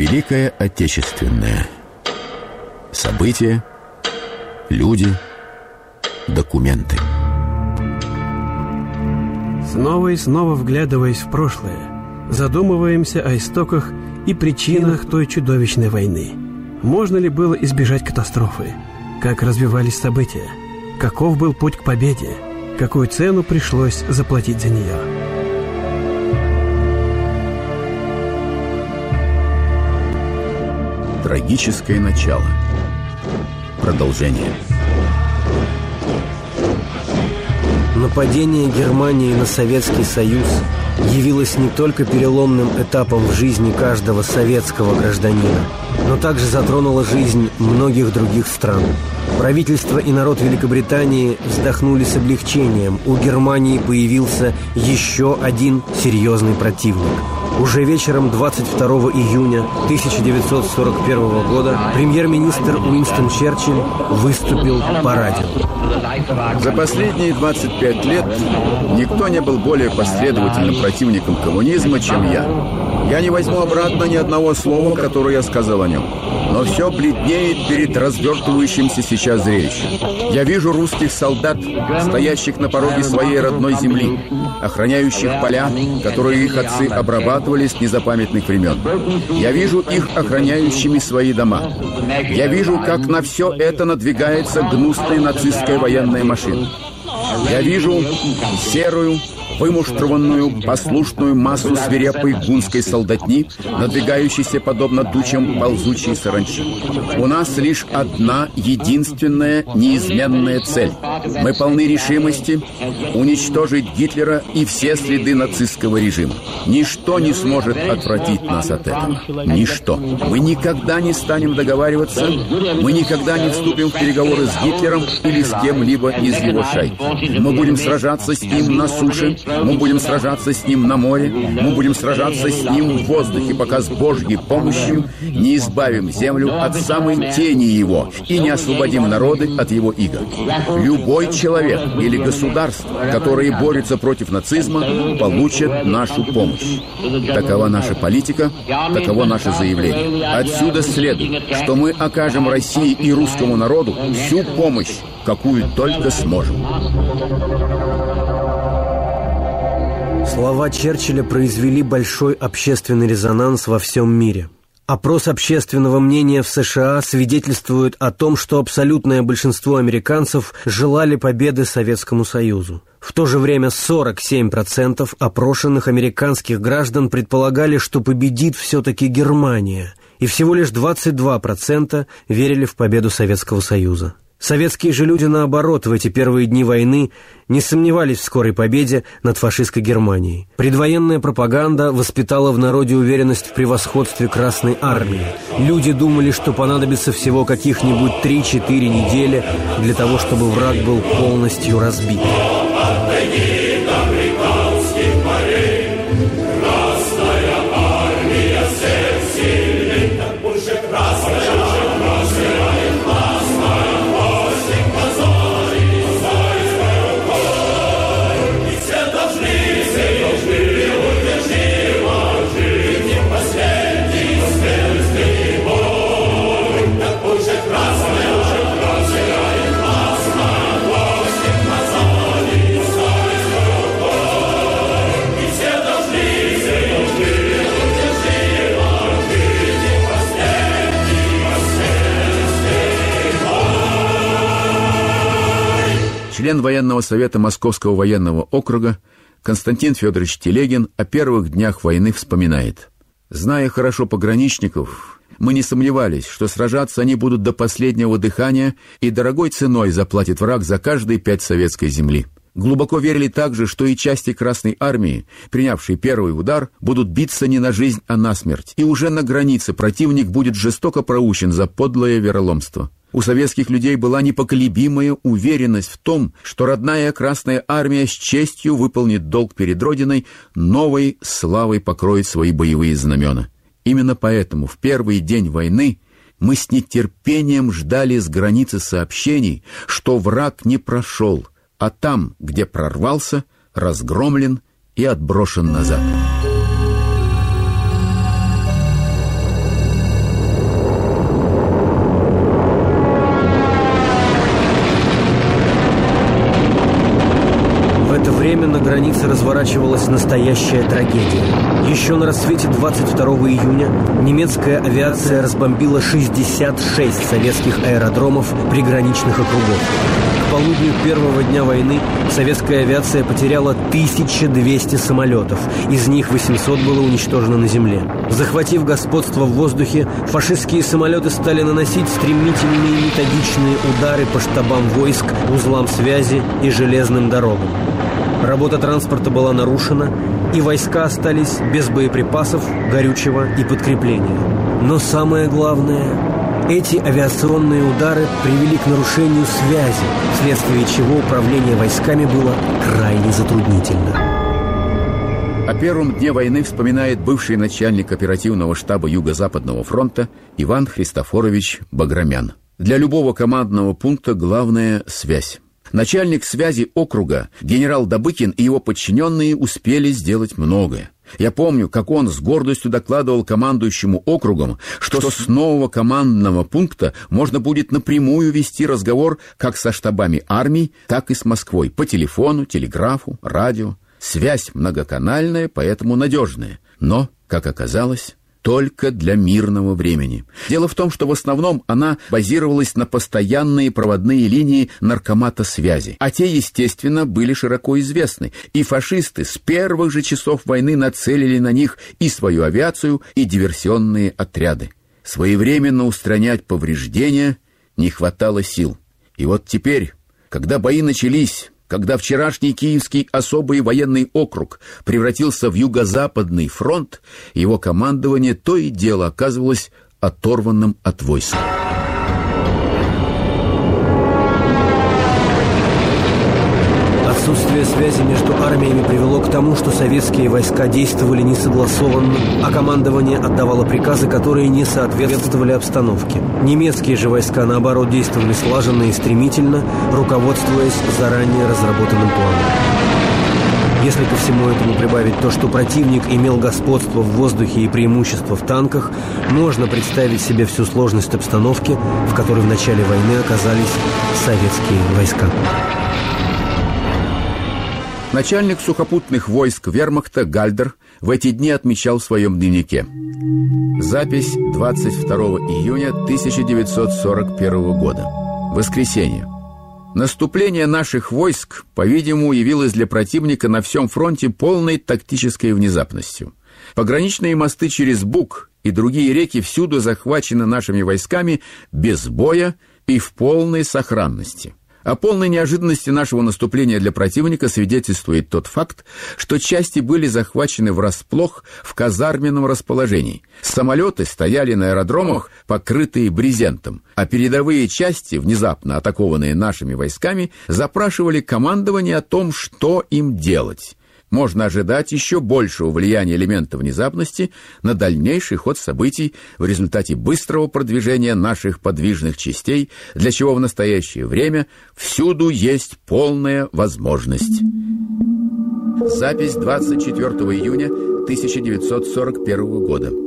Великая Отечественная. События, люди, документы. Снова и снова вглядываясь в прошлое, задумываемся о истоках и причинах той чудовищной войны. Можно ли было избежать катастрофы? Как развивались события? Каков был путь к победе? Какую цену пришлось заплатить за нее? Трагическое начало. Продолжение. Нападение Германии на Советский Союз явилось не только переломным этапом в жизни каждого советского гражданина, но также затронуло жизнь многих других стран. Правительство и народ Великобритании вздохнули с облегчением. У Германии появился еще один серьезный противник – уже вечером 22 июня 1941 года премьер-министр Уинстон Черчилль выступил по радио. За последние 25 лет никто не был более последовательным противником коммунизма, чем я. Я не возьму обратно ни одного слова, которое я сказал о нем. Но все бледнеет перед развертывающимся сейчас зрелищем. Я вижу русских солдат, стоящих на пороге своей родной земли, охраняющих поля, которые их отцы обрабатывали с незапамятных времен. Я вижу их охраняющими свои дома. Я вижу, как на все это надвигается гнусная нацистская военная машина. Я вижу серую, вымуштрованную, послушную массу свирепой гунской солдатни, надвигающейся подобно тучам ползучей саранчи. У нас лишь одна единственная неизменная цель. Мы полны решимости уничтожить Гитлера и все следы нацистского режима. Ничто не сможет отвратить нас от этого. Ничто. Мы никогда не станем договариваться, мы никогда не вступим в переговоры с Гитлером или с кем-либо из его шайки. Мы будем сражаться с ним на суше, мы будем сражаться с ним на море, мы будем сражаться с ним в воздухе, пока с Божьей помощью не избавим землю от самой тени его и не освободим народы от его игр. Любой человек или государство, которые борются против нацизма, получат нашу помощь. Такова наша политика, таково наше заявление. Отсюда следует, что мы окажем России и русскому народу всю помощь, какую только сможем. Слова Черчилля произвели большой общественный резонанс во всем мире. Опрос общественного мнения в США свидетельствует о том, что абсолютное большинство американцев желали победы Советскому Союзу. В то же время 47% опрошенных американских граждан предполагали, что победит все-таки Германия, и всего лишь 22% верили в победу Советского Союза. Советские же люди, наоборот, в эти первые дни войны не сомневались в скорой победе над фашистской Германией. Предвоенная пропаганда воспитала в народе уверенность в превосходстве Красной Армии. Люди думали, что понадобится всего каких-нибудь 3-4 недели для того, чтобы враг был полностью разбит. Член военного совета Московского военного округа Константин Федорович Телегин о первых днях войны вспоминает. «Зная хорошо пограничников, мы не сомневались, что сражаться они будут до последнего дыхания и дорогой ценой заплатит враг за каждые пять советской земли. Глубоко верили также, что и части Красной Армии, принявшие первый удар, будут биться не на жизнь, а на смерть, и уже на границе противник будет жестоко проучен за подлое вероломство. У советских людей была непоколебимая уверенность в том, что родная Красная Армия с честью выполнит долг перед Родиной, новой славой покроет свои боевые знамена. Именно поэтому в первый день войны мы с нетерпением ждали с границы сообщений, что враг не прошел, а там, где прорвался, разгромлен и отброшен назад. Границе разворачивалась настоящая трагедия. Еще на рассвете 22 июня немецкая авиация разбомбила 66 советских аэродромов приграничных округов. К полудню первого дня войны советская авиация потеряла 1200 самолетов, из них 800 было уничтожено на земле. Захватив господство в воздухе, фашистские самолеты стали наносить стремительные методичные удары по штабам войск, узлам связи и железным дорогам. Работа транспорта была нарушена, и войска остались без боеприпасов, горючего и подкрепления. Но самое главное, эти авиационные удары привели к нарушению связи, вследствие чего управление войсками было крайне затруднительно. О первом дне войны вспоминает бывший начальник оперативного штаба Юго-Западного фронта Иван Христофорович Баграмян. Для любого командного пункта главная – связь. Начальник связи округа, генерал Добыкин и его подчиненные успели сделать многое. Я помню, как он с гордостью докладывал командующему округом, что с нового командного пункта можно будет напрямую вести разговор как со штабами армий, так и с Москвой по телефону, телеграфу, радио. Связь многоканальная, поэтому надежная. Но, как оказалось, только для мирного времени. Дело в том, что в основном она базировалась на постоянные проводные линии наркомата связи, а те, естественно, были широко известны, и фашисты с первых же часов войны нацелили на них и свою авиацию, и диверсионные отряды. Своевременно устранять повреждения не хватало сил. И вот теперь, когда бои начались, когда вчерашний Киевский особый военный округ превратился в Юго-Западный фронт, его командование то и дело оказывалось оторванным от войск. Связи между армиями привело к тому, что советские войска действовали несогласованно, а командование отдавало приказы, которые не соответствовали обстановке. Немецкие же войска, наоборот, действовали слаженно и стремительно, руководствуясь заранее разработанным планом. Если ко всему этому прибавить то, что противник имел господство в воздухе и преимущество в танках, можно представить себе всю сложность обстановки, в которой в начале войны оказались советские войска. Начальник сухопутных войск вермахта Гальдер в эти дни отмечал в своем дневнике. Запись 22 июня 1941 года. Воскресенье. Наступление наших войск, по-видимому, явилось для противника на всем фронте полной тактической внезапностью. Пограничные мосты через Буг и другие реки всюду захвачены нашими войсками без боя и в полной сохранности. О полной неожиданности нашего наступления для противника свидетельствует тот факт, что части были захвачены врасплох в казарменном расположении. Самолеты стояли на аэродромах, покрытые брезентом, а передовые части, внезапно атакованные нашими войсками, запрашивали командование о том, что им делать можно ожидать еще большего влияния элемента внезапности на дальнейший ход событий в результате быстрого продвижения наших подвижных частей, для чего в настоящее время всюду есть полная возможность. Запись 24 июня 1941 года.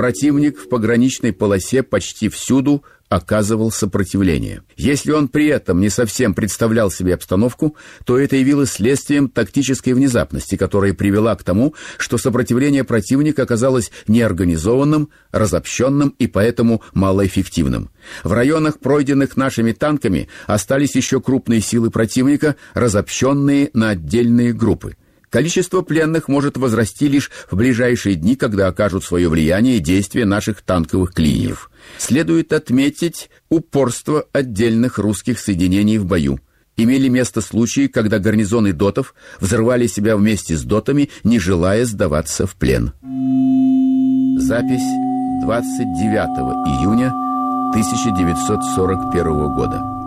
Противник в пограничной полосе почти всюду оказывал сопротивление. Если он при этом не совсем представлял себе обстановку, то это явилось следствием тактической внезапности, которая привела к тому, что сопротивление противника оказалось неорганизованным, разобщенным и поэтому малоэффективным. В районах, пройденных нашими танками, остались еще крупные силы противника, разобщенные на отдельные группы. Количество пленных может возрасти лишь в ближайшие дни, когда окажут свое влияние действия наших танковых клиньев. Следует отметить упорство отдельных русских соединений в бою. Имели место случаи, когда гарнизоны дотов взрывали себя вместе с дотами, не желая сдаваться в плен. Запись 29 июня 1941 года.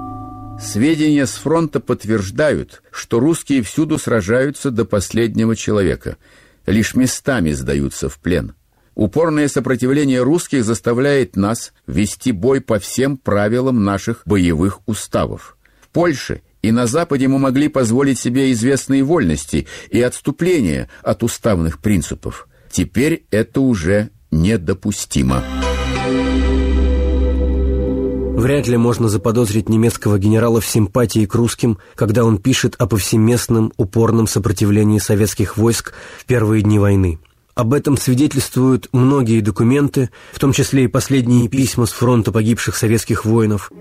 Сведения с фронта подтверждают, что русские всюду сражаются до последнего человека, лишь местами сдаются в плен. Упорное сопротивление русских заставляет нас вести бой по всем правилам наших боевых уставов. В Польше и на Западе мы могли позволить себе известные вольности и отступления от уставных принципов. Теперь это уже недопустимо. Вряд ли можно заподозрить немецкого генерала в симпатии к русским, когда он пишет о повсеместном упорном сопротивлении советских войск в первые дни войны. Об этом свидетельствуют многие документы, в том числе и последние письма с фронта погибших советских воинов.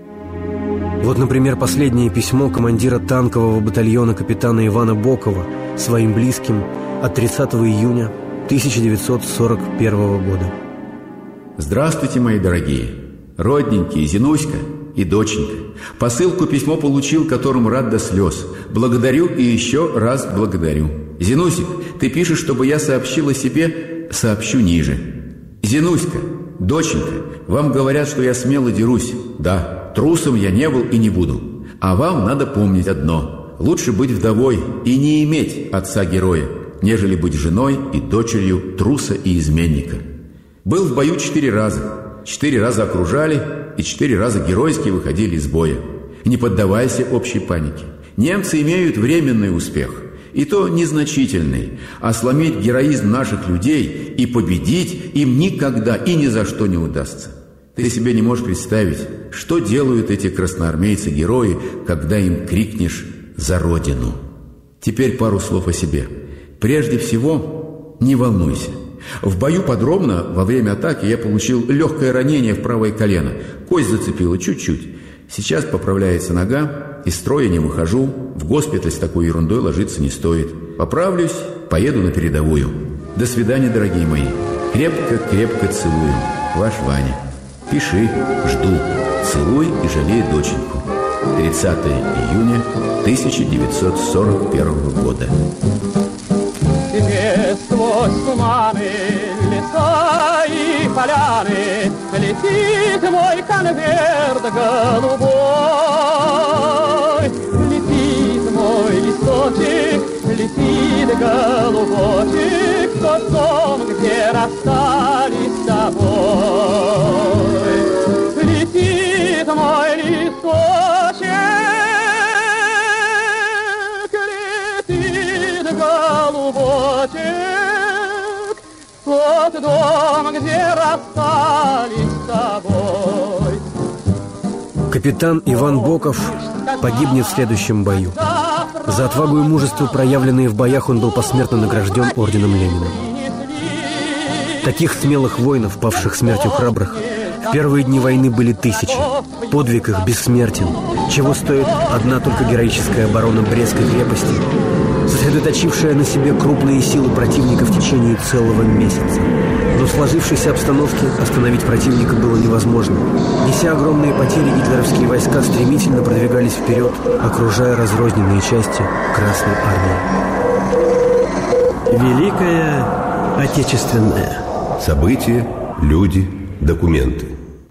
Вот, например, последнее письмо командира танкового батальона капитана Ивана Бокова своим близким от 30 июня 1941 года. Здравствуйте, мои дорогие, родненькие, Зинуська и доченька. Посылку письмо получил, которому рад до слез. Благодарю и еще раз благодарю. Зинусик, ты пишешь, чтобы я сообщил о себе, сообщу ниже. Зинуська, доченька, вам говорят, что я смело дерусь. Да, трусом я не был и не буду. А вам надо помнить одно. Лучше быть вдовой и не иметь отца-героя, нежели быть женой и дочерью труса и изменника. Был в бою четыре раза. Четыре раза окружали и четыре раза геройски выходили из боя. Не поддавайся общей панике. Немцы имеют временный успех, и то незначительный, а сломить героизм наших людей и победить им никогда и ни за что не удастся. Ты себе не можешь представить, что делают эти красноармейцы-герои, когда им крикнешь «За Родину!». Теперь пару слов о себе. Прежде всего, не волнуйся. В бою подробно во время атаки я получил легкое ранение в правое колено. Кость зацепила чуть-чуть. Сейчас поправляется нога, из строя не выхожу, в госпиталь с такой ерундой ложиться не стоит. Поправлюсь, поеду на передовую. До свидания, дорогие мои. Крепко-крепко целую. Ваш Ваня. Пиши, жду. Целуй и жалей доченьку. 30 июня 1941 года. Сквозь туманы, леса и поляны Летит мой конверт голубой. Летит мой листочек, летит голубочек Тот дом, где расстались с тобой Капитан Иван Боков погибнет в следующем бою. За отвагу и мужество, проявленные в боях, он был посмертно награжден орденом Ленина. Таких смелых воинов, павших смертью храбрых, в первые дни войны были тысячи. Подвиг их бессмертен. Чего стоит одна только героическая оборона Брестской крепости, сосредоточившая на себе крупные силы противника в течение целого месяца. Но в сложившейся обстановке остановить противника было невозможно. Неся огромные потери, гитлеровские войска стремительно продвигались вперед, окружая разрозненные части Красной Армии. Великая Отечественная. События, люди, документы.